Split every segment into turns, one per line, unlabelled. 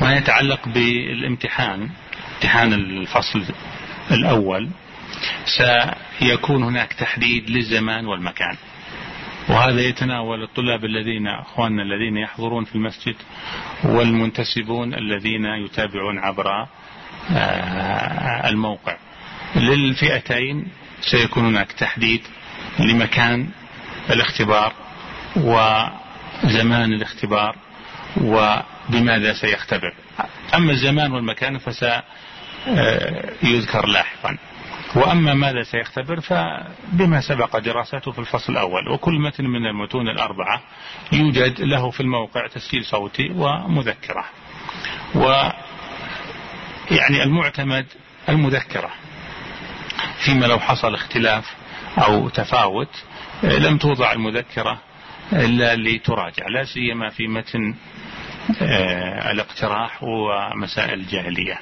ما يتعلق بالامتحان امتحان الفصل الأول سيكون هناك تحديد للزمان والمكان. وهذا يتناول الطلاب الذين أخواننا الذين يحضرون في المسجد والمنتسبون الذين يتابعون عبر آه، الموقع. للفئتين سيكون هناك تحديد لمكان الاختبار وزمان الاختبار وبماذا سيختبر. أما الزمان والمكان فسيذكر لاحقا. وأما ماذا سيختبر فبما سبق دراسته في الفصل الأول. وكل متن من المتون الأربعة يوجد له في الموقع تسجيل صوتي ومذكرة. و يعني المعتمد المذكرة. فيما لو حصل اختلاف أو تفاوت لم توضع المذكرة إلا لتراجع. لا سيما في متن آه، الاقتراح ومسائل الجاهلية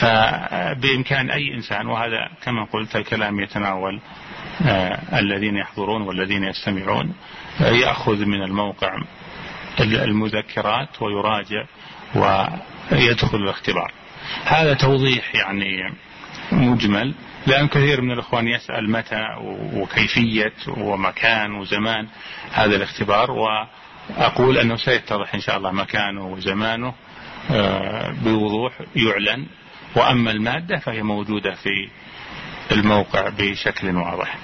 فبإمكان أي إنسان وهذا كما قلت الكلام يتناول آه، الذين يحضرون والذين يستمعون آه، يأخذ من الموقع المذكرات ويراجع ويدخل الاختبار. هذا توضيح يعني مجمل لأن كثير من الإخوان يسأل متى وكيفية ومكان وزمان هذا الاختبار وأقول أنه سيتضح إن شاء الله مكانه وزمانه آه، بوضوح يعلن. وأما المادة فهي موجودة في الموقع بشكل واضح.